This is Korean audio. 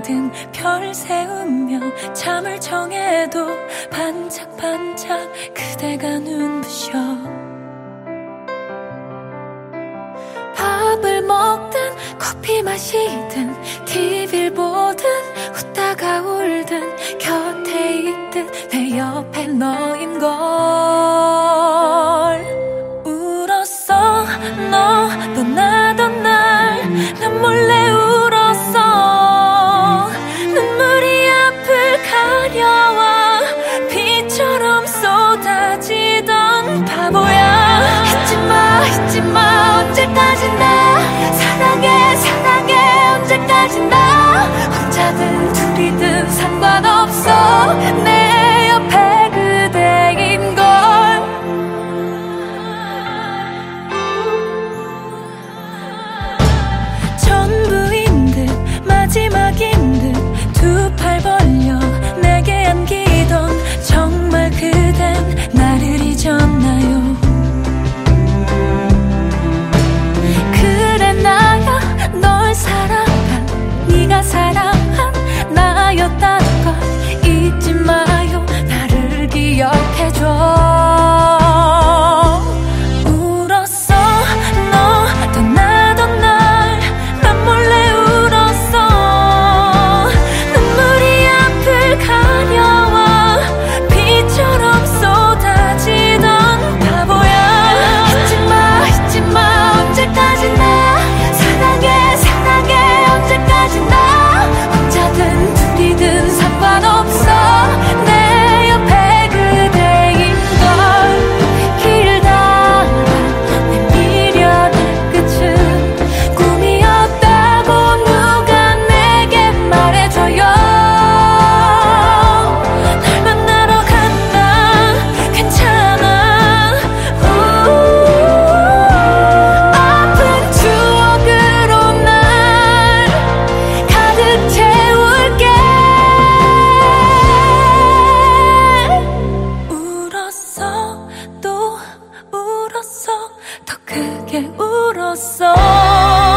가득 별 세우며 잠을 청해도 반짝반짝 그대가 눈부셔. 밥을 먹든 커피 마시든 TV를 보든 웃다가 울든 곁에 있든 내 옆에 너인 걸. Mẹ. 울었어.